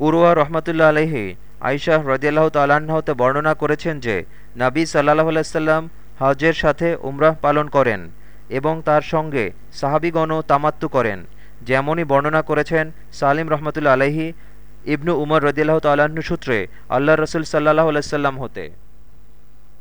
Urawa রহমতুল্লা আলহি আইশাহ রদিয়াল্লাহ তালাহতে বর্ণনা করেছেন যে, নাবী সাল্লাহ আলাইসাল্লাম হজের সাথে উমরাহ পালন করেন এবং তার সঙ্গে সাহাবিগণও তামাত্তু করেন। যেমনই বর্ণনা করেছেন সালিম রহমতুল্লা আলহি ইবনু উমর রদিয়াল্লাহ তালাহ্ন সূত্রে আল্লাহ রসুল সাল্লাহ আলাইসাল্লাম হতে।